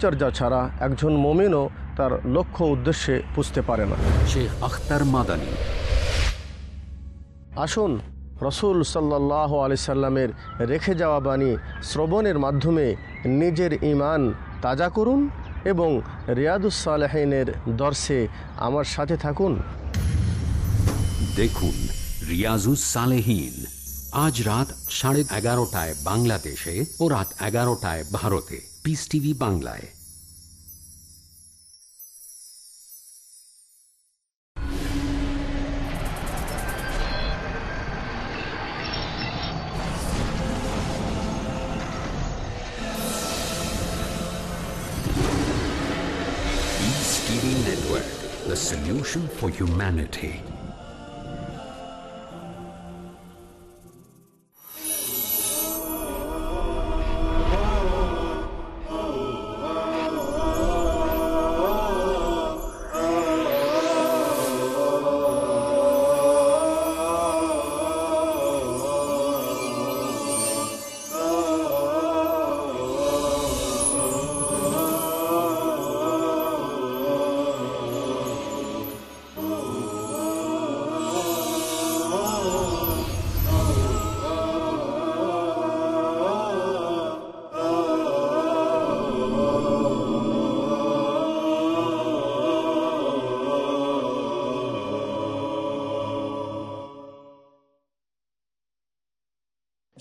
চর্যা ছাড়া একজন মমিনও তার লক্ষ্য উদ্দেশ্যে পুষতে পারে না। শেখ আখতার মাদানী। আসুন রসুল সাল্লাহ আলি সাল্লামের রেখে যাওয়া বাণী শ্রবণের মাধ্যমে নিজের ইমান তাজা করুন এবং রিয়াদুসালেহিনের দর্শে আমার সাথে থাকুন। দেখুন রিয়াজুস সালেহীন। আজ রাত সাড়ে এগারোটায় বাংলাদেশে ও রাত এগারোটায় ভারতে। পিস টিভি বাংলায় Peace TV Network, the solution for humanity.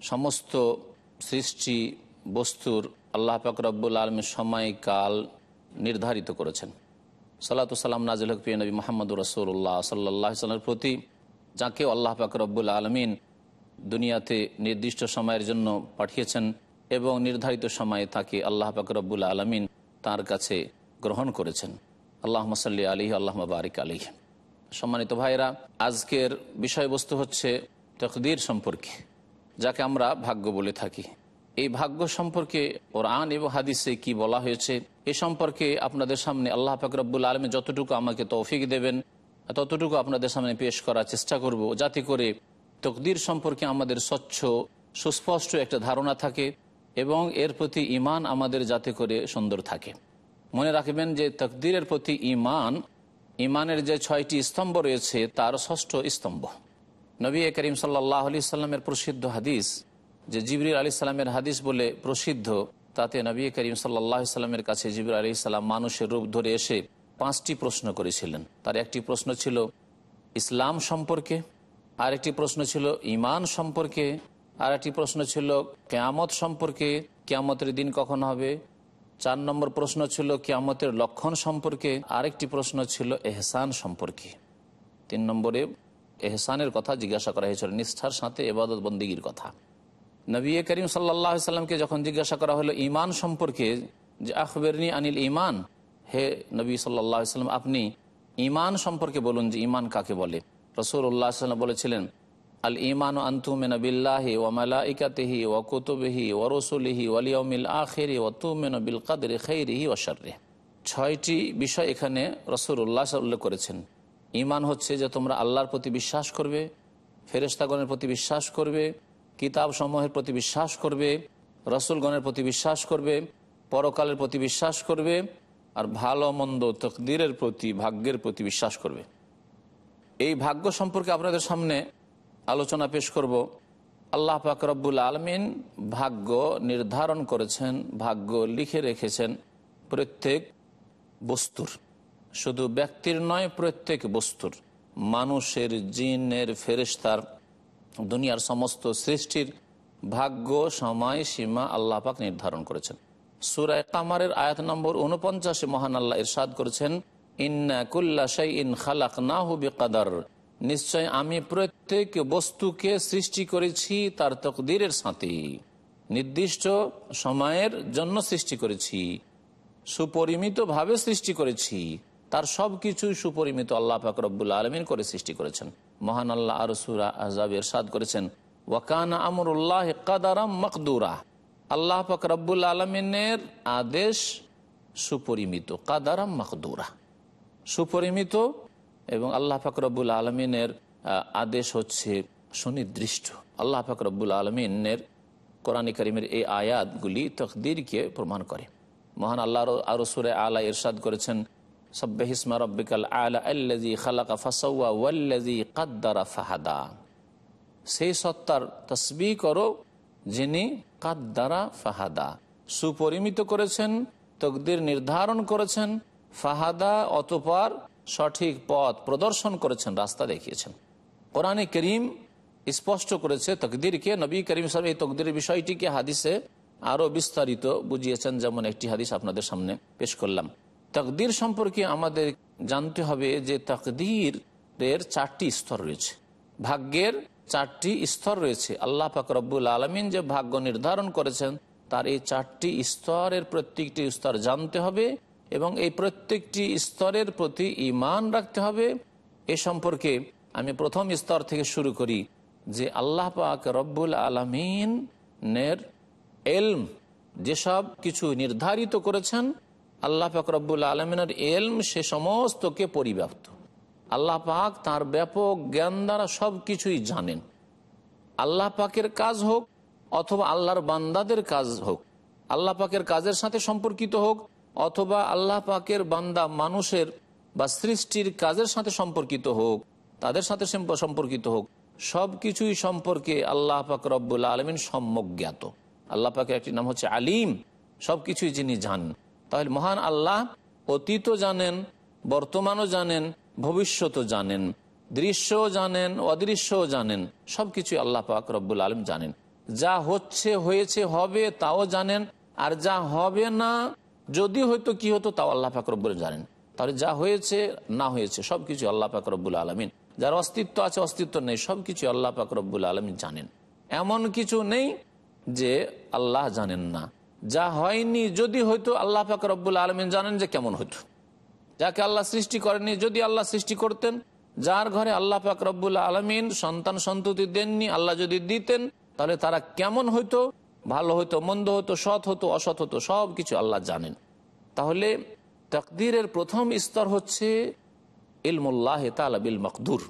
সমস্ত সৃষ্টি বস্তুর আল্লাহ পাকরবুল আলমের সময়কাল নির্ধারিত করেছেন। সাল্লা সাল্লাম নাজিল হকফিয়া নবী মোহাম্মদ রসুল্লাহ সাল্লাহ সাল্লামের প্রতি, যাকে আল্লাহ পাকরবুল আলমিন দুনিয়াতে নির্দিষ্ট সময়ের জন্য পাঠিয়েছেন এবং নির্ধারিত সময়ে তাকে আল্লাহ পাকরবুল আলমিন তার কাছে গ্রহণ করেছেন। আল্লাহ মসাল্লি আলী আল্লাহ বারিক আলী সম্মানিত ভাইরা আজকের বিষয়বস্তু হচ্ছে তকদির সম্পর্কে। যাকে আমরা ভাগ্য বলে থাকি। এই ভাগ্য সম্পর্কে কোরআন এবং হাদিসে কি বলা হয়েছে, এ সম্পর্কে আপনাদের সামনে আল্লাহ ফাকরবুল আলমে যতটুকু আমাকে তৌফিক দেবেন, ততটুকু আপনাদের সামনে পেশ করার চেষ্টা করব, যাতে করে তকদির সম্পর্কে আমাদের স্বচ্ছ, সুস্পষ্ট একটা ধারণা থাকে এবং এর প্রতি ইমান আমাদের যাতে করে সুন্দর থাকে। মনে রাখবেন যে তকদিরের প্রতি ইমান ইমানের যে ছয়টি স্তম্ভ রয়েছে, তার ষষ্ঠ স্তম্ভ। নবী করিম সাল্লাহ আলি সাল্লামের প্রসিদ্ধ হাদিস, যে জিবরির আলি সাল্লামের হাদিস বলে প্রসিদ্ধ, তাতে নবী করিম সাল্লাহ সাল্লামের কাছে জিবর আলি সাল্লাম মানুষের রূপ ধরে এসে পাঁচটি প্রশ্ন করেছিলেন। তার একটি প্রশ্ন ছিল, ইসলাম সম্পর্কে? আর একটি প্রশ্ন ছিল ইমান সম্পর্কে? আর একটি প্রশ্ন ছিল, কেয়ামত সম্পর্কে? কেয়ামতের দিন কখন হবে? চার নম্বর প্রশ্ন ছিল, কেয়ামতের লক্ষণ সম্পর্কে? আরেকটি প্রশ্ন ছিল, এহসান সম্পর্কে। তিন নম্বরে এহসানের কথা জিজ্ঞাসা করা হয়েছিল, নিষ্ঠার সাথে এবাদত বন্দিগির কথা। নবী করিম সাল্লাহ সাল্লামকে যখন জিজ্ঞাসা করা হলো ইমান সম্পর্কে যে আখবেরনি আনিল ইমান হে নবী সাল্লাহ সাল্লাম, আপনি ইমান সম্পর্কে বলুন যে ইমান কাকে বলে? রসুল উল্লাহ সাল্লাম বলেছিলেন, আল ইমান আন্তুমেনবিল্লাহি ও মালাইকাতেহি ও কুতুবহি ও রসুলিহি ওয়ালিয়মিল আখেরি ও তুমেন বিল কাদের খেরিহি ওসারে ছয়টি বিষয় এখানে রসুল উল্লাহ উল্লেখ করেছেন। ইমান হচ্ছে যে তোমরা আল্লাহর প্রতি বিশ্বাস করবে ফেরেস্তাগণের প্রতি বিশ্বাস করবে কিতাব সমূহের প্রতি বিশ্বাস করবে, রসুলগণের প্রতি বিশ্বাস করবে, পরকালের প্রতি বিশ্বাস করবে, আর ভালো মন্দ তকদিরের প্রতি, ভাগ্যের প্রতি বিশ্বাস করবে। এই ভাগ্য সম্পর্কে আপনাদের সামনে আলোচনা পেশ করব। আল্লাহ পাক রব্বুল আলমিন ভাগ্য নির্ধারণ করেছেন, ভাগ্য লিখে রেখেছেন প্রত্যেক বস্তুর। শুধু ব্যক্তির নয়, প্রত্যেক বস্তুর, মানুষের, জিনের ফেরেস্তার দুনিয়ার সমস্ত সৃষ্টির ভাগ্য, সময়, সীমা আল্লাহ পাক নির্ধারণ করেছেন। সুরায় কামারের আয়াত নম্বর উনপঞ্চাশে মহান আল্লাহ ইরশাদ করেছেন, ইন্না কুল্লা শাই ইন খালাক না কাদার নিশ্চয় আমি প্রত্যেক বস্তুকে সৃষ্টি করেছি, তার তকদিরের সাথে। নির্দিষ্ট সময়ের জন্য সৃষ্টি করেছি, সুপরিমিতভাবে সৃষ্টি করেছি। তার সব কিছুই সুপরিমিত আল্লাহ পাক রব্বুল আলমিন করে সৃষ্টি করেছেন। মহান আল্লাহ আর সুরা আজাব এরশাদ করেছেন ওয়াকানা আমরুল্লাহ কাদারাম মকদুরা। আল্লাহ পাক রব্বুল আলমিনের আদেশ সুপরিমিত, কাদারাম মকদুরা। সুপরিমিত এবং আল্লাহ ফাকরবুল আলমিনের আদেশ হচ্ছে সুনির্দিষ্ট। আল্লাহ ফাকরবুল আলমিনের কোরআন করিমের এই আয়াতগুলি তকদিরকে প্রমাণ করে। মহান আল্লাহ আরও সুরে আলা ইরশাদ করেছেন সব্বাহিসমা রব্বিকাল আলা আল্লাজি খালাকা ফাসাউয়া ওয়াল্লাজি কাদ্দারা ফাহাদা। সেই সত্তার তসবি করো যিনি কাদ্দারা ফাহাদা। সুপরিমিত করেছেন, তকদির নির্ধারণ করেছেন, ফাহাদা অতপর সঠিক পথ প্রদর্শন করেছেন, রাস্তা দেখিয়েছেন। কোরআনে করিম স্পষ্ট করেছে তকদিরকে, নবী করিম সাহেব এই তকদিরের বিষয়টিকে হাদিসে আরও বিস্তারিত বুঝিয়েছেন, যেমন একটি হাদিস আপনাদের সামনে পেশ করলাম। তকদির সম্পর্কে আমাদের জানতে হবে যে তকদিরের চারটি স্তর রয়েছে। ভাগ্যের চারটি স্তর রয়েছে। আল্লাহ পাক রব্বুল আলমিন যে ভাগ্য নির্ধারণ করেছেন, তার এই চারটি স্তরের প্রত্যেকটি স্তর জানতে হবে এবং এই প্রত্যেকটি স্তরের প্রতি ইমান রাখতে হবে। এ সম্পর্কে আমি প্রথম স্তর থেকে শুরু করি যে আল্লাহ পাক রব্বুল আলমিনের এলম যেসব কিছু নির্ধারিত করেছেন আল্লাহ পাক রব্বুল আলমিনের এলম সে সমস্তকে পরিব্যাপ্ত। আল্লাহ পাক তার ব্যাপক জ্ঞান দ্বারা সব কিছুই জানেন। আল্লাহ পাকের কাজ হোক অথবা আল্লাহর বান্দাদের কাজ হোক, আল্লাহ পাকের কাজের সাথে সম্পর্কিত হোক, অথবা আল্লাহ পাকের বান্দা মানুষের বা সৃষ্টির কাজের সাথে সম্পর্কিত হোক, তাদের সাথে সম্পর্কিত হোক সব কিছুই সম্পর্কে আল্লাহ পাক রব্বুল আলমিন সম্যক জ্ঞাত। আল্লাহ পাকের একটি নাম হচ্ছে আলিম সব কিছুই যিনি জানেন। তাহলে মহান আল্লাহ অতীতও জানেন, বর্তমানও জানেন, ভবিষ্যতও জানেন, দৃশ্যও জানেন, অদৃশ্যও জানেন সব কিছুই আল্লাহ পাক রব্বুল আলম জানেন। যা হচ্ছে, হয়েছে, হবে, তাও জানেন, আর যা হবে না, যদি হয়তো কি হতো, তাও আল্লাহ ফাকরব্বুল জানেন। তাহলে যা হয়েছে, না হয়েছে সব কিছু আল্লাহ ফাকরব্বুল আলমিন। যার অস্তিত্ব আছে, অস্তিত্ব নেই সব কিছু আল্লাহ ফাকরব্বুল আলমিন জানেন। এমন কিছু নেই যে আল্লাহ জানেন না। যা হয়নি, যদি হয়তো আল্লাহ ফাকরব্বুল আলমিন জানেন যে কেমন হতো যাকে আল্লাহ সৃষ্টি করেনি, যদি আল্লাহ সৃষ্টি করতেন, যার ঘরে আল্লাহ পাক রব্বুল আলমিন সন্তান সন্ততি দেননি, আল্লাহ যদি দিতেন, তাহলে তারা কেমন হইতো? ভালো হতো মন্দ হতো সৎ হতো, অসৎ হতো, সব কিছু আল্লাহ জানেন। তাহলে তকদিরের প্রথম স্তর হচ্ছে ইলমুল্লাহ তালাবিল মকদুর।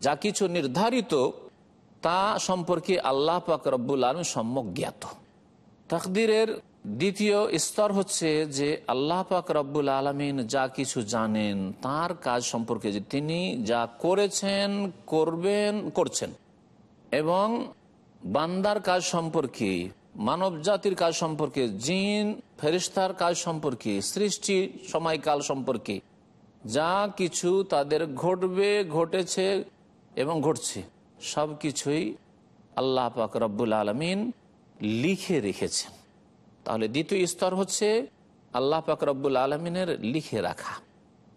যা কিছু নির্ধারিত, তা সম্পর্কে আল্লাহ পাক রব্বুল আলম সম্যক জ্ঞাত। তকদিরের দ্বিতীয় স্তর হচ্ছে যে আল্লাহ পাক রব্বুল আলমিন যা কিছু জানেন, তার কাজ সম্পর্কে যে তিনি যা করেছেন, করবেন, করছেন। এবং বান্দার কাজ সম্পর্কে মানব জাতির কাজ সম্পর্কে, জিন ফেরিস্তার কাজ সম্পর্কে, সৃষ্টি সময়কাল সম্পর্কে যা কিছু তাদের ঘটবে, ঘটেছে এবং ঘটছে সব কিছুই আল্লাহ পাক রব্বুল আলমিন লিখে রেখেছেন। তাহলে দ্বিতীয় স্তর হচ্ছে আল্লাহ পাক রব্বুল আলমিনের লিখে রাখা।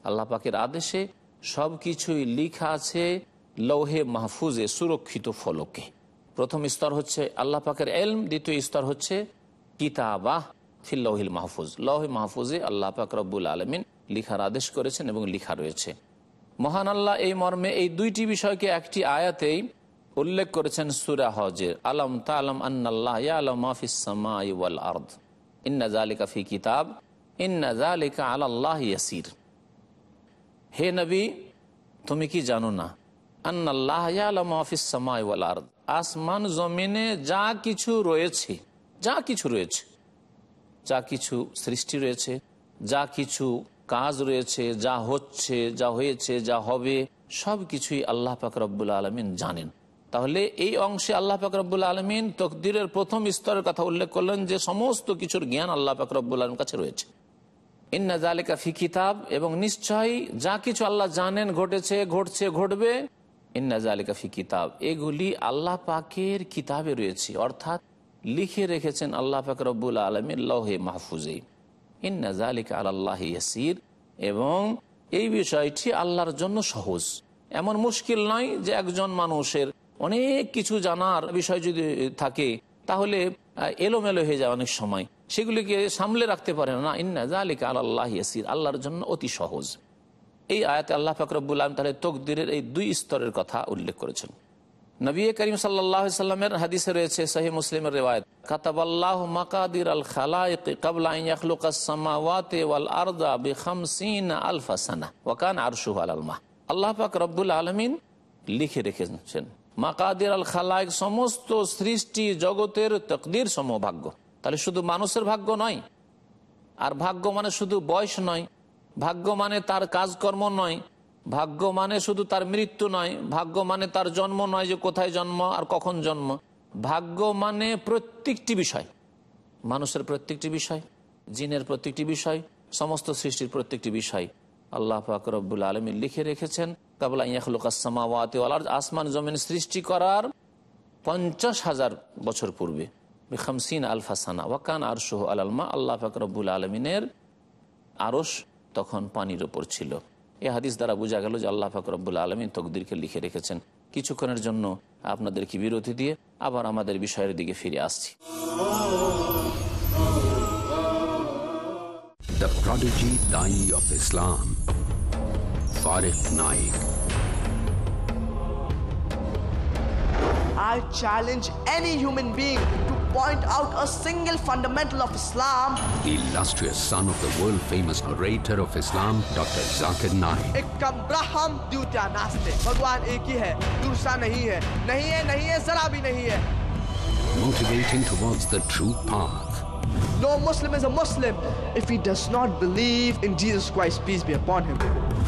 আল্লাহ পাকের আদেশে সব কিছুই লিখা আছে লৌহে মাহফুজে সুরক্ষিত ফলকে। প্রথম স্তর হচ্ছে আল্লাহ পাকের এলম, দ্বিতীয় স্তর হচ্ছে কিতাবাহ ফিল্লাহিল মাহফুজ। লৌহে মাহফুজে আল্লাহ পাক রব্বুল আলমিন লিখার আদেশ করেছেন এবং লিখা রয়েছে। মহান আল্লাহ এই মর্মে এই দুইটি বিষয়কে একটি আয়াতেই উল্লেখ করেছেন সুরা হজের। আলম তালম আন্নাল্লাহ আলম মাফিসামাই ওয়াল আর্দ। ইন্না জালিকা ফি কিতাব, ইন্না জালিকা আল্লাহ ইয়াসির। হে নবী, তুমি কি জানো না? আন্নাল্লাহ আলম মাফিসামাই ওয়াল আর্দ। আসমান, জমিনে যা কিছু রয়েছে, যা কিছু রয়েছে, যা কিছু সৃষ্টি রয়েছে, যা কিছু কাজ রয়েছে, যা হচ্ছে, যা হয়েছে, যা হবে সব কিছুই আল্লাহ পাক রব্বুল আলমিন জানেন। তাহলে এই অংশে আল্লাহ পাক রব্বুল আলমিন তকদিরের প্রথম স্তরের কথা উল্লেখ করলেন যে সমস্ত কিছুর জ্ঞান আল্লাহ পাক রব্বুল আলম কাছে রয়েছে। ইন্না জালিকা ফি কিতাব এবং নিশ্চয়ই যা কিছু আল্লাহ জানেন ঘটেছে, ঘটছে, ঘটবে। ইন্না জালিকা ফি কিতাব, এগুলি আল্লাহ পাকের কিতাবে রয়েছে। অর্থাৎ লিখে রেখেছেন আল্লাহ পাক রব্বুল আলমীর লহে মাহফুজে। ইন্না জালিকা আল্লাহ ইয়াসির এবং এই বিষয়টি আল্লাহর জন্য সহজ। এমন মুশকিল নয় যে একজন মানুষের অনেক কিছু জানার বিষয় যদি থাকে, তাহলে এলোমেলো হয়ে যায় অনেক সময়। সেগুলিকে সামলে রাখতে পারে না। ইন্না জালিকা আল্লাহ ইয়াসির। আল্লাহর জন্য অতি সহজ। এই আয়াতে আল্লাহ ফাকরবুল আলম তাহলে তকদিরের এই দুই স্তরের কথা উল্লেখ করেছেন। নবী করিম সাল্লামের হাদিসে রয়েছে সহি মুসলিমের রেওয়ায়ত, কাতাবাল্লাহ মাকাদির আল আরদা ওয়াকান আরশুহু আলাল মা আল্লাহ পাক রব্বুল আলামিন লিখে রেখেছেন। মাকাদির আল খালাইক সমস্ত সৃষ্টি জগতের তকদির সমভাগ্য। তাহলে শুধু মানুষের ভাগ্য নয়। আর ভাগ্য মানে শুধু বয়স নয়। ভাগ্য মানে তার কাজকর্ম নয়। ভাগ্য মানে শুধু তার মৃত্যু নয়। ভাগ্য মানে তার জন্ম নয় যে কোথায় জন্ম আর কখন জন্ম। ভাগ্য মানে প্রত্যেকটি বিষয়। মানুষের প্রত্যেকটি বিষয়, জিনের প্রত্যেকটি বিষয়, সমস্ত সৃষ্টির প্রত্যেকটি বিষয়। আল্লাহ ফাকরবুল আলমী লিখে রেখেছেন কাবলা ইয়াখলুকাসমাওয়াতে আসমান জমিন সৃষ্টি করার পঞ্চাশ হাজার বছর পূর্বে। বিখামসিন আলফাসানা ওয়াকান আরশোহ আলালমা আল্লাহ ফাকরবুল আলমিনের আরস তখন পানির ওপর ছিল। এ হাদিস দ্বারা বোঝা গেল যে আল্লাহ ফাকরবুল আলমিন তকদিরকে লিখে রেখেছেন। কিছুক্ষণের জন্য আপনাদেরকে বিরতি দিয়ে আবার আমাদের বিষয়ের দিকে ফিরে আসছি। The prodigy, Dai of Islam. Naik. I challenge any human being to point out a single fundamental of Islam. The illustrious son of the world-famous orator of Islam, Dr. Zakir Naik. Braham dutya. Bhagwan hai, dursa nahi hai. Nahi hai, nahi hai, zara bhi nahi hai. Motivating towards the true path. No Muslim is a Muslim if he does not believe in Jesus Christ, peace be upon him.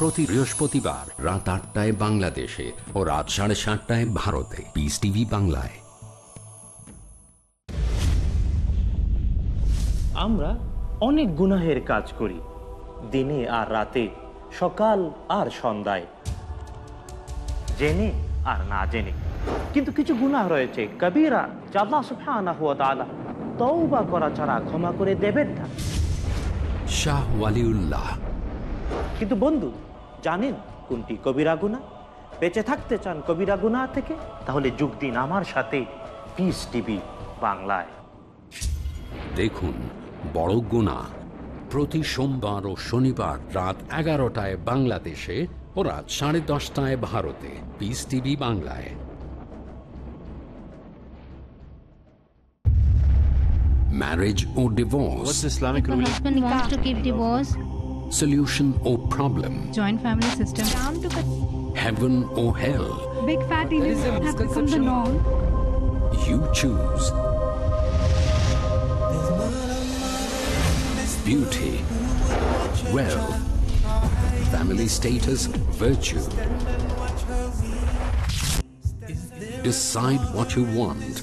প্রতি বৃহস্পতিবার রাত আটটায় বাংলাদেশে ও রাত সাড়ে সাতটায় ভারতে। Piece TV বাংলায়। আমরা অনেক গুনাহের কাজ করি দিনে আর রাতে সকাল আর সন্ধ্যায়। জেনে আর না জেনে। কিন্তু কিছু গুনাহ রয়েছে কবিরা জাল্লা সুফানা হুয়া তাআলা তওবা করা ছাড়া ক্ষমা করে দেবেন না। শাহ ওয়ালিউল্লাহ। কিন্তু বন্ধু জানেন কোনটি কবিরা গুনাহ বেঁচে থাকতে চান কবিরা গুনাহ থেকে? তাহলে যোগ দিন আমার সাথে। পিস টিভি বাংলায়। দেখুন বড় গুণা। প্রতি সোমবার ও শনিবার রাত এগারোটায় বাংলাদেশে ও রাত সাড়ে দশটায় ভারতে। পিস টিভি বাংলায়। Marriage O divorce What's Islamic ruling? husband wants to keep divorce, solution or problem, joint family system, heaven or hell, big fat illusion have become the norm. You choose beauty, wealth, family status, virtue. Decide what you want.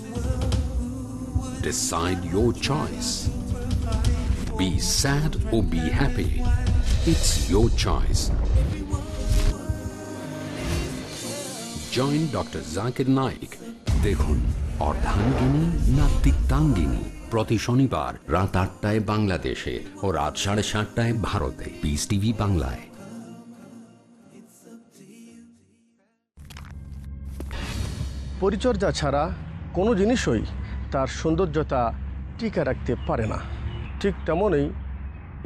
Decide your choice. Be sad or be happy. It's your choice. Join doctor Zakir Naik দেখুন, অর্ধাঙ্গিনী না তিক্তাঙ্গিনী? প্রতি শনিবার রাত আটটায় বাংলাদেশে ও রাত সাড়ে সাতটায় ভারতে। পিস টিভি বাংলায়। পরিচর্যা ছাড়া কোনো জিনিসই তার সৌন্দর্যতা টিকে রাখতে পারে না। ঠিক তেমনই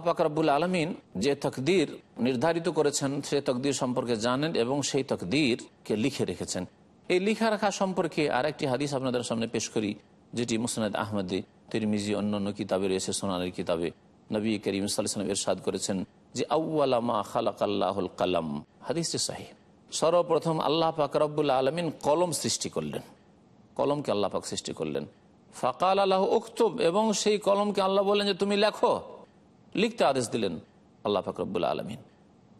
পাকরাবুল আলমিন যে তকদির নির্ধারিত করেছেন, সে তকদির সম্পর্কে জানেন এবং সেই তকদিরকে লিখে রেখেছেন। এই লিখা রাখা সম্পর্কে আরেকটি হাদিস আপনাদের সামনে পেশ করি, যেটি মুসনাদ আহমদে, তিরমিজি অন্যান্য কিতাবে রয়েছে, সোনানের কিতাবে। নবী করিম সাল্লাম এরশাদ করেছেন যে আউ্লামা খালাক আল্লাহুল কালাম। হাদিসটি সাহি। সর্বপ্রথম আল্লাহ পাক রব্বুল আলমিন কলম সৃষ্টি করলেন। কলমকে আল্লাহ পাক সৃষ্টি করলেন। ফাকাল আল্লাহ উক্তুব এবং সেই কলমকে আল্লাহ বললেন যে, তুমি লেখো। লিখতে আদেশ দিলেন আল্লাহ পাক রব্বুল আলমিন।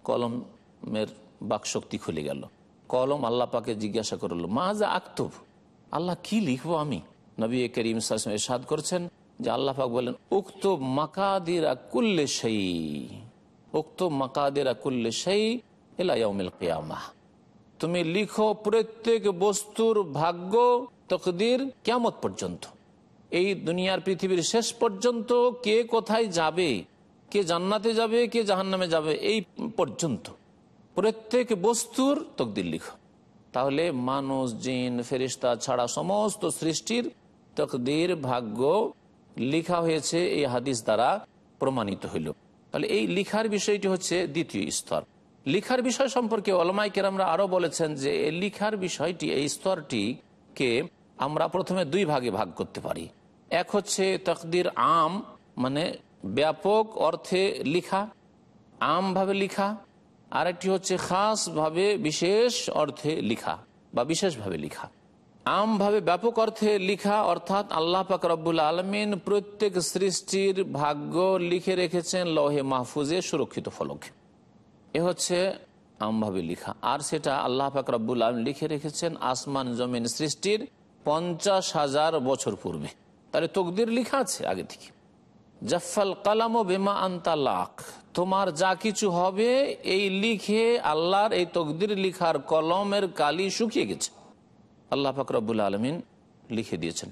কলমের বাকশক্তি খুলে গেল। কলম আল্লাহ পাকে জিজ্ঞাসা করল, মা যা আক্তুব, আল্লাহ কি লিখব আমি? নবী করিম সাল্লাম এরশাদ করছেন যে আল্লাহ পাক বলেন উক্ত মাকাদিরা কুল্লে সেই উক্ত মাকাদিরা কুল্লে সেই এলাইমিল কেয়ামা তুমি লিখো প্রত্যেক বস্তুর ভাগ্য তকদির কেমত পর্যন্ত। এই দুনিয়ার পৃথিবীর শেষ পর্যন্ত কে কোথায় যাবে কে জান্নাতে যাবে, কে জাহান্নামে যাবে, এই পর্যন্ত। প্রত্যেক বস্তুর তকদির লিখো। তাহলে মানুষ, জিন, ফেরিস্তা ছাড়া সমস্ত সৃষ্টির তকদির ভাগ্য লিখা হয়েছে এই হাদিস দ্বারা প্রমাণিত হইল। তাহলে এই লিখার বিষয়টি হচ্ছে দ্বিতীয় স্তর। লিখার বিষয় সম্পর্কে অলমাই কেরামরা আরও বলেছেন যে, এই লিখার বিষয়টি, এই স্তরটিকে আমরা প্রথমে দুই ভাগে ভাগ করতে পারি। এক হচ্ছে তকদির আম মানে ব্যাপক অর্থে লিখা, আমভাবে লিখা, আরেকটি হচ্ছে খাসভাবে বিশেষ অর্থে লিখা বা বিশেষভাবে লিখা। আমভাবে ব্যাপক অর্থে লিখা অর্থাৎ আল্লাহ পাক রব্বুল আলমিন প্রত্যেক সৃষ্টির ভাগ্য লিখে রেখেছেন লহে মাহফুজে সুরক্ষিত ফলক। এ হচ্ছে আমভাবে লিখা। আর সেটা আল্লাহ পাক রব্বুল আলম লিখে রেখেছেন আসমান জমিন সৃষ্টির পঞ্চাশ হাজার বছর পূর্বে। তাহলে তকদির লিখা আছে আগে থেকে। জাফাল কালাম বেমা আন্তালাক তোমার যা কিছু হবে, এই লিখে আল্লাহর এই তকদির লিখার কলমের কালি শুকিয়ে গেছে। আল্লাহ ফাকরাবুল আলমিন লিখে দিয়েছেন।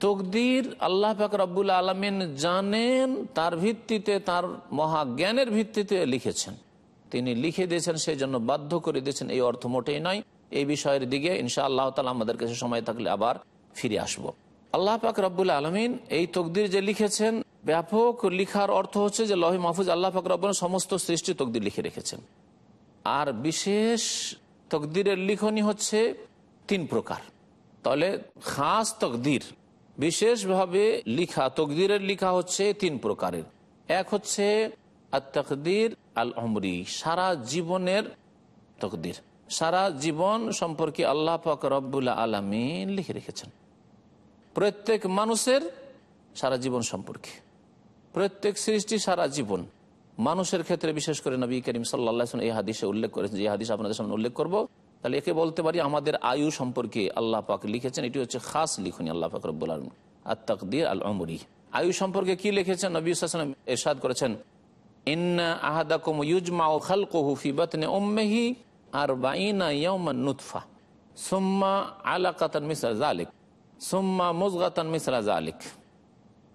তকদির আল্লাহ ফাকরাবুল আলমিন জানেন, তার ভিত্তিতে, তার মহাজ্ঞানের ভিত্তিতে লিখেছেন। তিনি লিখে দিয়েছেন সেই জন্য বাধ্য করে দিয়েছেন, এই অর্থ মোটেই নয়। এই বিষয়ের দিকে ইনশা আল্লাহ তালা আমাদের কাছে সময় থাকলে আবার ফিরে আসব। আল্লাহ পাক রব্বুল আলমিন এই তকদির যে লিখেছেন, ব্যাপক লিখার অর্থ হচ্ছে যে লহি মাহফুজ আল্লাহ পাক রব্বুল সমস্ত সৃষ্টি তকদির লিখে রেখেছেন। আর বিশেষ তকদিরের লিখনই হচ্ছে তিন প্রকার। তাহলে খাস তকদির, বিশেষভাবে লিখা, তকদিরের লিখা হচ্ছে তিন প্রকারের। এক হচ্ছে আর তকদির আল অমরি সারা জীবনের তকদির। সারা জীবন সম্পর্কে আল্লাহ পাক রব্বুল্লা আলমিন লিখে রেখেছেন। প্রত্যেক মানুষের সারা জীবন সম্পর্কে। প্রত্যেক সৃষ্টি সারা জীবন। মানুষের ক্ষেত্রে বিশেষ করে নবী করিম সাল্লাহ এই হাদিসে উল্লেখ করেছেন। যে হাদিস আপনাদের সামনে উল্লেখ করব, তাহলে একে বলতে পারি আমাদের আয়ু সম্পর্কে আল্লাহ পাক লিখেছেন। এটি হচ্ছে খাস লিখুনি আল্লাহ পাক রব্বুল আলম আর তকদির আল অমরি আয়ু সম্পর্কে কি লিখেছেন? নবী সাল্লাম এরশাদ করেছেন আর বাইনা নুতফা। সুম্মা আলাকাতান মিসলা সুম্মা মুজগাতান মিসলা জালিক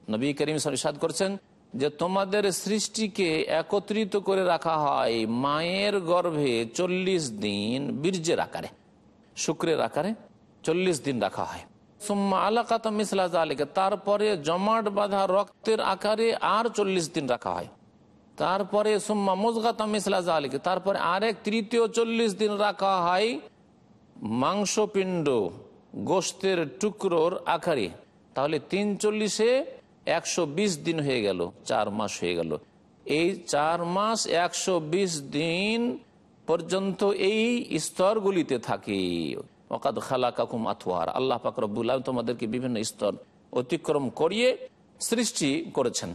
নবী করিম সাদ করছেন যে তোমাদের সৃষ্টিকে একত্রিত করে রাখা হয় মায়ের গর্ভে চল্লিশ দিন বীর্যের আকারে, শুক্রের আকারে চল্লিশ দিন রাখা হয়। সুম্মা আলাকাত মিসলা জালিকে তারপরে জমাট বাঁধা রক্তের আকারে আর চল্লিশ দিন রাখা হয়। তারপরে সুম্মা মুজগাতা মিসলা জালিকে তারপরে আরেক তৃতীয় চল্লিশ দিন রাখা হয় মাংসপিণ্ড গোস্তের টুকরোর আকারে। তাহলে তিন চল্লিশে একশো বিশ দিন হয়ে গেল, চার মাস হয়ে গেল। এই চার মাস একশো বিশ দিন পর্যন্ত এই স্তরগুলিতে থাকে। অকাদ খালা কাকুম আথোয়ার আল্লাহ পাকরবুল্লাহ তোমাদেরকে বিভিন্ন স্তর অতিক্রম করিয়ে সৃষ্টি করেছেন।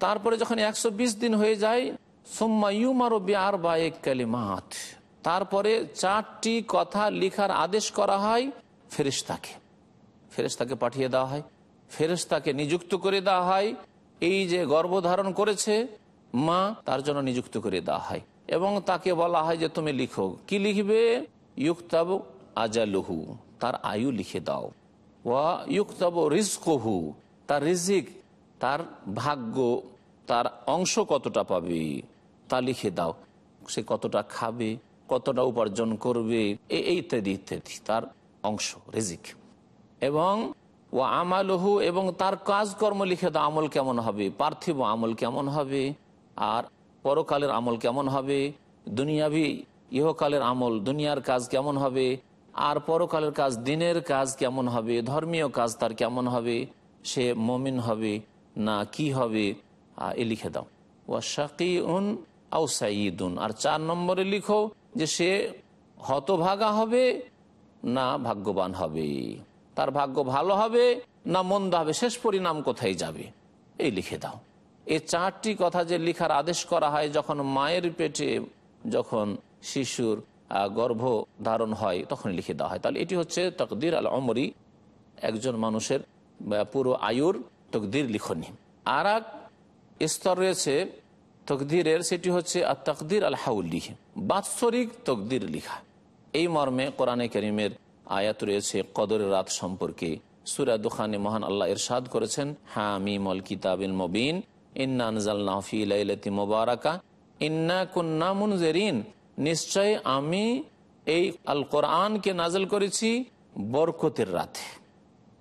তারপরে যখন একশো বিশ দিন হয়ে যায় সোম্মাইমারো বিয়ার বা এক কালিমাত। তারপরে চারটি কথা লিখার আদেশ করা হয় ফেরিস্তাকে ফেরিস্তাকে পাঠিয়ে দেওয়া হয়। ফেরেস্তাকে নিযুক্ত করে দেওয়া হয়। এই যে গর্ভধারণ করেছে মা, তার জন্য নিযুক্ত করে দেওয়া হয়। এবং তাকে বলা হয় যে, তুমি লিখো। কি লিখবে? ইউক্তাব আজালুহু। তার আয়ু লিখে দাও। ওয়া ইউক্তাব রিজকহু। তার রিজিক, তার ভাগ্য, তার অংশ কতটা পাবে তা লিখে দাও। সে কতটা খাবে, কতটা উপার্জন করবে এই ইত্যাদি ইত্যাদি। তার অংশ, রেজিক। এবং ও আমালহু এবং তার কাজকর্ম লিখে দাও, আমল কেমন হবে, পার্থিব আমল কেমন হবে, আর পরকালের আমল কেমন হবে, দুনিয়াবি ইহকালের আমল, দুনিয়ার কাজ কেমন হবে, আর পরকালের কাজ, দিনের কাজ কেমন হবে, ধর্মীয় কাজ তার কেমন হবে, সে মমিন হবে না কি হবে এ লিখে দাও। ওয়া শাকি উন আউ আর চার নম্বরে লিখো যে সে হতভাগা হবে না ভাগ্যবান হবে। তার ভাগ্য ভালো হবে, না মন্দ হবে, শেষ পরিণাম কোথায় যাবে? এই লিখে দাও। এই চারটি কথা যে লিখার আদেশ করা হয় যখন মায়ের পেটে যখন শিশুর গর্ভ ধারণ হয়, তখন লিখে দেওয়া হয়। তাহলে এটি হচ্ছে তকদির আল অমরি, একজন মানুষের পুরো আয়ুর তকদির লিখনি। আর এক স্তর রয়েছে তকদিরের, সেটি হচ্ছে আর তকদির আল হাউলি বাৎসরিক তকদির লিখা। এই মর্মে কোরআনে করিমের আয়াত রয়েছে কদরের রাত সম্পর্কে। সুরা দোকানে মহান আল্লাহ ইরশাদ করেছেন হ্যাঁ মিমল কিতাবিল মবিন, ইন্না আনজালনা ফি লাইলাতি মুবারাকা, ইন্না কুন্না মুনজিরিন। নিশ্চয় আমি এই আল কোরআনকে নাজল করেছি বরকতের রাতে।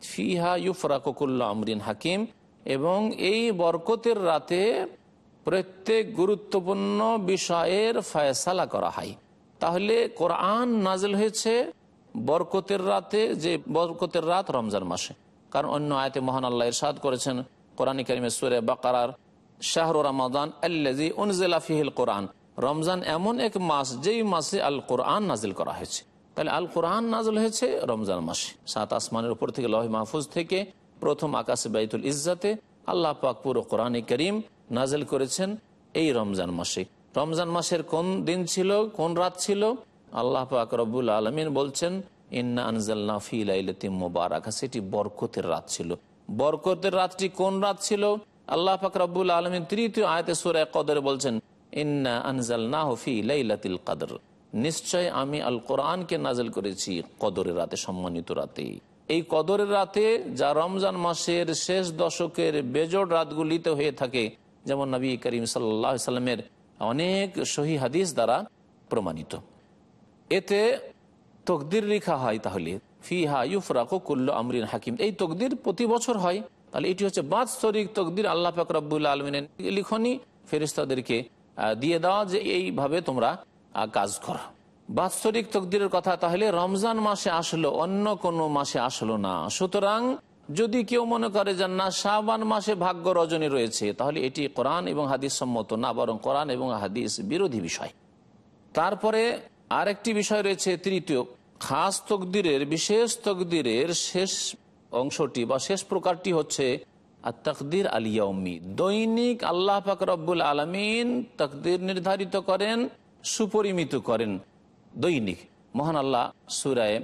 ফিহা ইউফরাকুল্লা আমরিন হাকিম, এবং এই বরকতের রাতে প্রত্যেক গুরুত্বপূর্ণ বিষয়ের ফয়সালা করা হয়। তাহলে কোরআন নাজল হয়েছে বরকতের রাতে, যে বরকতের রাত রমজান মাসে। কারণ অন্য আয়তে মহান আল্লাহ ইরশাদ করেছেন, কোরআন করিমে সুরে বাকারার শাহরু রমাদান আল্লাজি কোরআন। রমজান এমন এক মাস, যেই মাসে আল কোরআন নাজিল করা হয়েছে। তাহলে আল কোরআন নাজল হয়েছে রমজান মাসে। সাত আসমানের উপর থেকে লহ মাহফুজ থেকে প্রথম আকাশে বাইতুল ইজ্জাতে আল্লাহ পাক পুরো কোরআন করিম নাজেল করেছেন এই রমজান মাসে। রমজান মাসের কোন দিন ছিল, কোন রাত ছিল? আল্লাহ পাক রব্বুল আলমিন বলছেন, ইন্না আনজাল্লা ফি লাইলাতি মোবারাকা। সেটি বরকতের রাত ছিল। বরকতের রাতটি কোন রাত ছিল? আল্লাহ পাক আলমিন তৃতীয় আয়তে সুরায় কদরে বলছেন, ইন্না আনজালনা ফি লাইলাতিল কদর। নিশ্চয় আমি আল কোরআনকে নাজেল করেছি কদরের রাতে, সম্মানিত রাতে। এই কদরের রাতে যা রমজান মাসের শেষ দশকের বেজোড় রাতগুলিতে হয়ে থাকে, যেমন নবী করিম সাল্লাহ সাল্লামের অনেক সহি হাদিস দ্বারা প্রমাণিত। এতে তকদির লেখা হয় তাহলে। ফি হা ইউফরাকু কুল্লু আমরিন হাকিম। এই তকদির প্রতি বছর হয়। তাহলে এটি হচ্ছে বাৎসরিক তকদির আল্লাহ ফাকরাবুল আলমিনের লিখনি ফেরিস্তাদেরকে দিয়ে দেওয়া যে এইভাবে তোমরা কাজ করো। বাৎসরিক তকদিরের কথা তাহলে রমজান মাসে আসলো, অন্য কোনো মাসে আসলো না। সুতরাং যদি কেউ মনে করে যে না, শাবান মাসে ভাগ্য রজনী রয়েছে, তাহলে এটি কোরআন এবং হাদিস সম্মত না, বরং কোরআন এবং হাদিস বিরোধী বিষয়। তারপরে আরেকটি বিষয় রয়েছে, তৃতীয়, খাস তকদিরের, বিশেষ তকদিরের শেষ অংশটি বা শেষ প্রকারটি হচ্ছে তকদির আলিয়াউমি দৈনিক আল্লাহ পাক রব্বুল আলমিন তকদির নির্ধারিত করেন, সুপরিমিত করেন। দৈনিক, মহান আল্লাহ সুরায়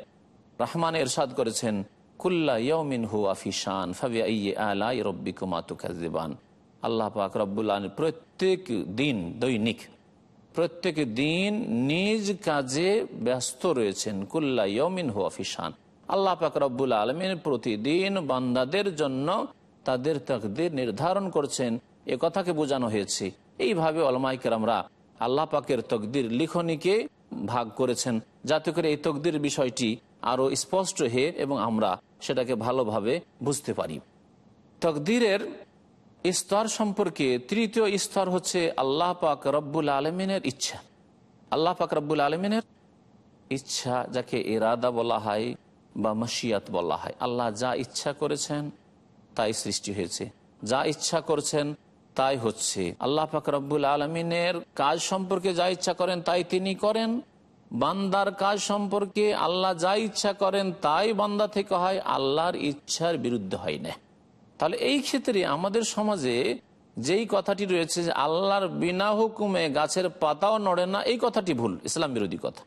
রহমান এরশাদ করেছেন কুল্লা ইয়মিন হু আফিসান ফাবিয়া ইয়ে আলা রব্বিকুমা আল্লাহ পাক রব্বুল আলম প্রত্যেক দিন দৈনিক, প্রত্যেক দিন নিজ কাজে ব্যস্ত রয়েছেন কুল্লা ইয়মিন হু আফিসান আল্লাহ পাক রব্বুল আলমিন প্রতিদিন বান্দাদের জন্য তাদের তকদির নির্ধারণ করছেন। এ কথাকে বোঝানো হয়েছে। এইভাবে অলমাইকেরামরা আল্লাহ পাকের তকদির লিখনিকে ভাগ করেছেন। যাতে করে এই তকদির বিষয়টি আরও স্পষ্ট হয়ে এবং আমরা সেটাকে ভালোভাবে বুঝতে পারি। তকদিরের স্তর সম্পর্কে তৃতীয় স্তর হচ্ছে আল্লাহ পাক রব্বুল আলমিনের ইচ্ছা। আল্লাহ পাক রব্বুল আলমিনের ইচ্ছা যাকে এরাদা বলা হয় বা মশিয়াত বলা হয়। আল্লাহ যা ইচ্ছা করেছেন তাই সৃষ্টি হয়েছে। যা ইচ্ছা করছেন তাই হচ্ছে। আল্লাহ পাক রব্বুল আলমিনের কাজ সম্পর্কে যা ইচ্ছা করেন তাই তিনি করেন। বান্দার কাজ সম্পর্কে আল্লাহ যা ইচ্ছা করেন তাই বান্দা থেকে হয়, আল্লাহর ইচ্ছার বিরুদ্ধে হয় না। তাহলে এই ক্ষেত্রে আমাদের সমাজে যেই কথাটি রয়েছে যে আল্লাহর বিনা হুকুমে গাছের পাতাও নড়ে না, এই কথাটি ভুল, ইসলাম বিরোধী কথা।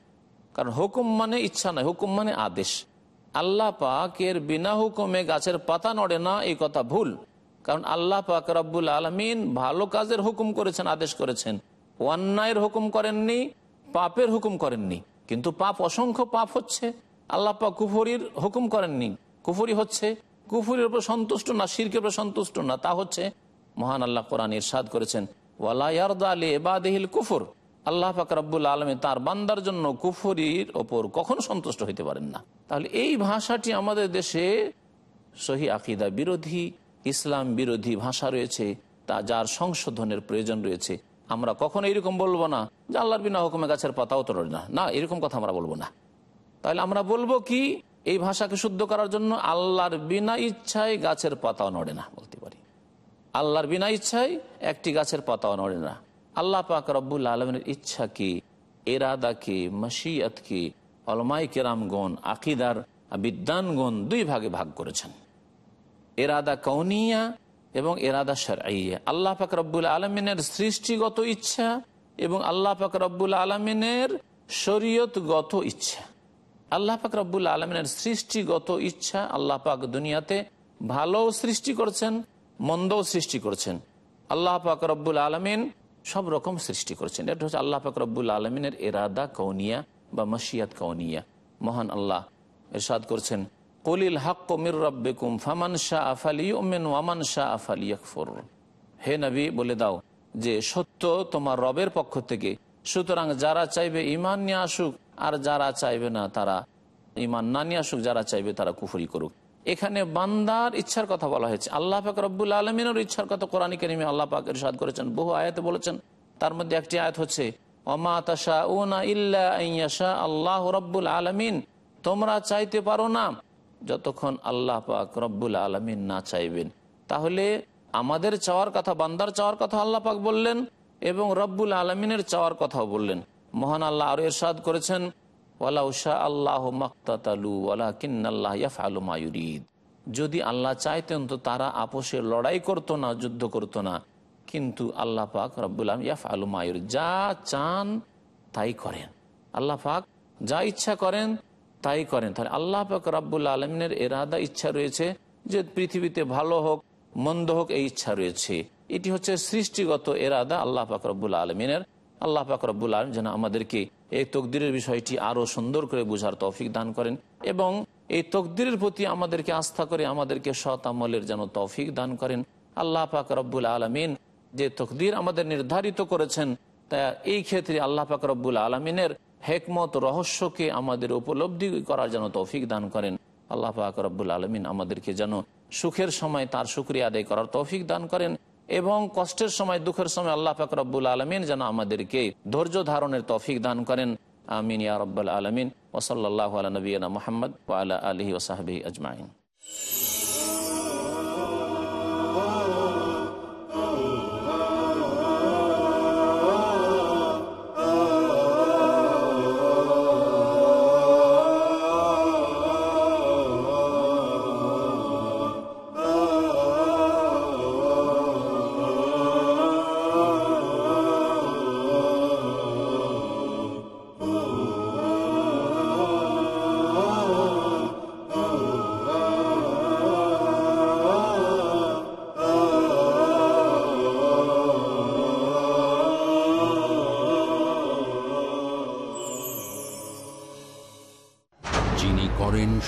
কারণ হুকুম মানে ইচ্ছা নয়, হুকুম মানে আদেশ। আল্লাহ পাকের বিনা হুকুমে গাছের পাতা নড়ে না, এই কথা ভুল। কারণ আল্লাহ পাক রব্বুল আলমিন ভালো কাজের হুকুম করেছেন, আদেশ করেছেন। অন্যায়ের হুকুম করেননি পাপের হুকুম করেননি। কিন্তু পাপ অসংখ্য পাপ হচ্ছে। আল্লাহ পাক কুফরির হুকুম করেননি। কুফরি হচ্ছে, কুফুরের উপর সন্তুষ্ট না, শিরকের উপর সন্তুষ্ট না, তা হচ্ছে মহান আল্লাহ কোরআন ইরশাদ করেছেন কুফর। আল্লাহ পাক রব্বুল আলমী তার বান্দার জন্য কুফরির ওপর কখনো সন্তুষ্ট হইতে পারেন না। তাহলে এই ভাষাটি আমাদের দেশে সহি আকিদা বিরোধী, ইসলাম বিরোধী ভাষা রয়েছে, তা যার সংশোধনের প্রয়োজন রয়েছে। আমরা কখনো এরকম বলব না যে আল্লাহর বিনা হুকুমে গাছের পাতাও তো না। না, এরকম কথা আমরা বলব না। তাহলে আমরা বলব কি, এই ভাষাকে শুদ্ধ করার জন্য আল্লাহর বিনা ইচ্ছায় গাছের পাতাও নড়ে না বলতে পারি। আল্লাহর বিনা ইচ্ছায় একটি গাছের পাতাও নড়ে না। আল্লাহ পাক রব্বুল আলমের ইচ্ছা কি, এরাদা কি, মশিয়ত কি অলমাই কেরামগণ, আকিদার বিদ্যানগণ দুই ভাগে ভাগ করেছেন। এরাদা কৌনিয়া এবং এরাদা সারাইয়া আল্লাহ পাক রব্বুল আলমিনের সৃষ্টিগত ইচ্ছা এবং আল্লাহ পাক রব্বুল আলমিনের শরীয়তগত ইচ্ছা। আল্লাহ পাক রব্বুল আলমিনের সৃষ্টিগত ইচ্ছা আল্লাহ পাক দুনিয়াতে ভালো সৃষ্টি করছেন, মন্দও সৃষ্টি করছেন। আল্লাহ পাক রব্বুল আলমিন সব রকম সৃষ্টি করছেন। এটা হচ্ছে আল্লাহ পাক রব্বুল আলমিনের এরাদা কৌনিয়া বা মশিয়াত কৌনিয়া মহান আল্লাহ এরশাদ করছেন কলিল হাক্ক মির রব্বেকুম ফামান শাহ আফালি ওমেন ওয়ামান শাহ আফালি আকফর হে নবী, বলে দাও যে সত্য তোমার রবের পক্ষ থেকে। সুতরাং যারা চাইবে ইমান নিয়ে আসুক, আর যারা চাইবে না তারা ইমান না নিয়ে আসুক, যারা চাইবে তারা কুফরি করুক। এখানে বান্দার ইচ্ছার কথা বলা হয়েছে। আল্লাহ পাক রব্বুল আলমিনের ইচ্ছার কথা কোরআন কেরিমে আল্লাহ পাক ইরশাদ করেছেন। বহু আয়াতে বলেছেন। তার মধ্যে একটি আয়াত হচ্ছে অমা তাশা উনা ইল্লা আল্লাহ রব্বুল আলমিন। তোমরা চাইতে পারো না যতক্ষণ আল্লাহ পাক রব্বুল আলমিন না চাইবেন। তাহলে আমাদের চাওয়ার কথা, বান্দার চাওয়ার কথা আল্লাহ পাক বললেন এবং রব্বুল আলমিনের চাওয়ার কথাও বললেন। মহান আল্লাহ আরও এরশাদ করেছেন ওয়ালাউশা আল্লাহ ওয়ালা কিন্নাল্লাহ যদি আল্লাহ চাইতেন তো তারা আপোষে লড়াই করতো না, যুদ্ধ করতো না। কিন্তু আল্লাহ পাক রব্বুল মায়ুর যা চান তাই করেন। আল্লাহ পাক যা ইচ্ছা করেন তাই করেন। তাহলে আল্লাহ পাক রব্বুল আলমিনের এরাদা ইচ্ছা রয়েছে যে পৃথিবীতে ভালো হোক, মন্দ হোক, এই ইচ্ছা রয়েছে। এটি হচ্ছে সৃষ্টিগত এরাদা আল্লাহ পাক রব্বুল আলমিনের। আল্লাহ পাক রব্বুল আলম যেন আমাদেরকে এই তকদিরের বিষয়টি আরও সুন্দর করে বোঝার তৌফিক দান করেন এবং এই তকদিরের প্রতি আমাদেরকে আস্থা করে আমাদেরকে সৎ আমলের যেন তৌফিক দান করেন। আল্লাহ পাক রব্বুল আলমিন যে তকদির আমাদের নির্ধারিত করেছেন, তা এই ক্ষেত্রে আল্লাহ পাক রব্বুল আলমিনের হেকমত, রহস্যকে আমাদের উপলব্ধি করার যেন তৌফিক দান করেন। আল্লাহ পাক রব্বুল আলমিন আমাদেরকে যেন সুখের সময় তার শুক্রিয়া আদায় করার তৌফিক দান করেন এবং কষ্টের সময়, দুঃখের সময় আল্লাহ পাক রব্বুল আলমিন যেন আমাদেরকে ধৈর্য ধারণের তৌফিক দান করেন। আমিন ইয়া আলমিন। ওসল্লাহ আলা নবীনা মোহাম্মদ আলহি ওসাহাবি আজমাইন।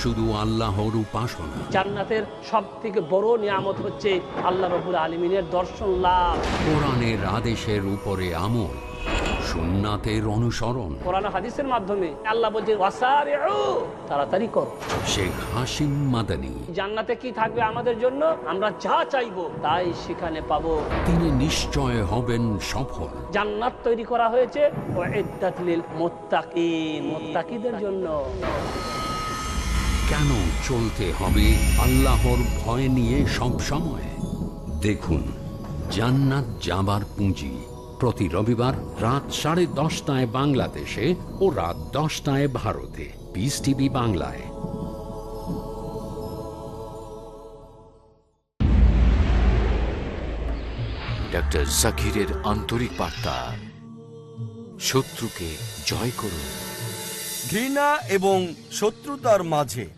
শুধু আল্লাহর উপাসনা। জান্নাতের সব থেকে বড় নিয়ামত হচ্ছে আল্লাহ রবুল আলমিনের দর্শন লাভ। কোরআনের আদেশের উপরে আমল সুন্নাতের অনুসরণ। কোরআন হাদিসের মাধ্যমে আল্লাহ তাড়াতাড়ি করো। শেখ হাসিম মাদানী। জান্নাতে কি থাকবে আমাদের জন্য? আমরা যা চাইব তাই সেখানে পাবো। তিনি নিশ্চয় হবেন সফল। জান্নাত তৈরি করা হয়েছে মুত্তাকিন জন্য। কেন চলতে হবে? আল্লাহর ভয় নিয়ে সব সময়। দেখুন জান্নাত যাবার পুঁজি প্রতি রবিবার রাত সাড়ে দশটায় বাংলাদেশে ও রাত দশটায় ভারতে। পিস টিভি বাংলায়। ডক্টর জাকিরের আন্তরিক বার্তা। শত্রুকে জয় করুন। ঘৃণা এবং শত্রুতার মাঝে